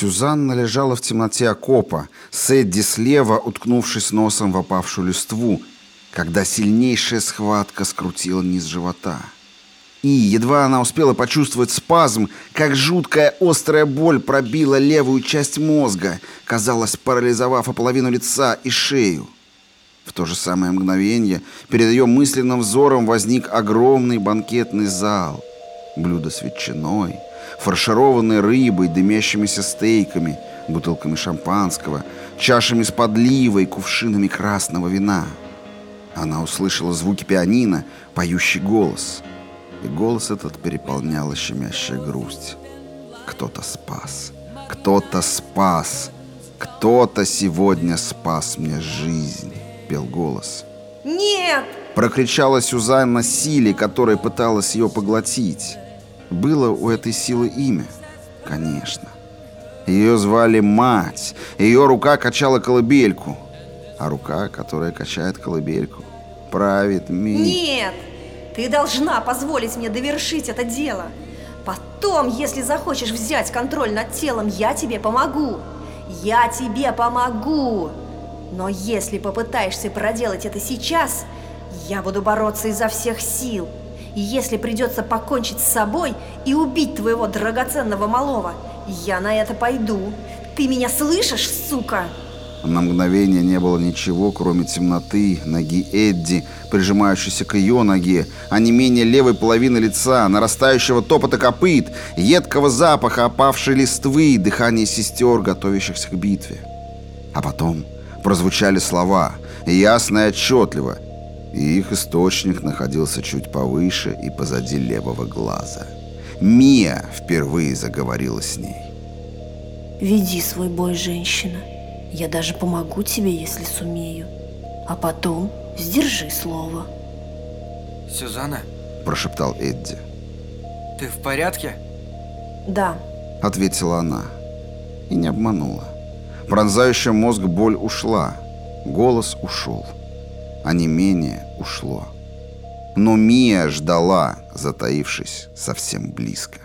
Сюзанна лежала в темноте окопа, с Эдди слева, уткнувшись носом в опавшую листву, когда сильнейшая схватка скрутила низ живота. И едва она успела почувствовать спазм, как жуткая острая боль пробила левую часть мозга, казалось, парализовав ополовину лица и шею. В то же самое мгновение перед ее мысленным взором возник огромный банкетный зал. Блюдо с ветчиной, фаршированной рыбой, дымящимися стейками, бутылками шампанского, чашами с подливой, кувшинами красного вина. Она услышала звуки пианино, поющий голос. И голос этот переполняла щемящая грусть. Кто-то спас. Кто-то спас. Кто-то сегодня спас мне жизнь, пел голос. Нет! Прокричала Сюзанна силе, которая пыталась ее поглотить. Было у этой силы имя? Конечно. Ее звали Мать. Ее рука качала колыбельку. А рука, которая качает колыбельку, правит мир. Нет! Ты должна позволить мне довершить это дело. Потом, если захочешь взять контроль над телом, я тебе помогу. Я тебе помогу. Но если попытаешься проделать это сейчас, я буду бороться изо всех сил. И если придется покончить с собой и убить твоего драгоценного малого, я на это пойду. Ты меня слышишь, сука? На мгновение не было ничего, кроме темноты, ноги Эдди, прижимающейся к ее ноге, а не менее левой половины лица, нарастающего топота копыт, едкого запаха опавшей листвы, дыхания сестер, готовящихся к битве. А потом прозвучали слова, ясно и отчетливо, и их источник находился чуть повыше и позади левого глаза. Мия впервые заговорила с ней. «Веди свой бой, женщина. Я даже помогу тебе, если сумею. А потом сдержи слово». «Сюзанна?» – прошептал Эдди. «Ты в порядке?» «Да», – ответила она. И не обманула. Пронзающая мозг боль ушла. Голос ушел а не менее ушло. Но Мия ждала, затаившись совсем близко.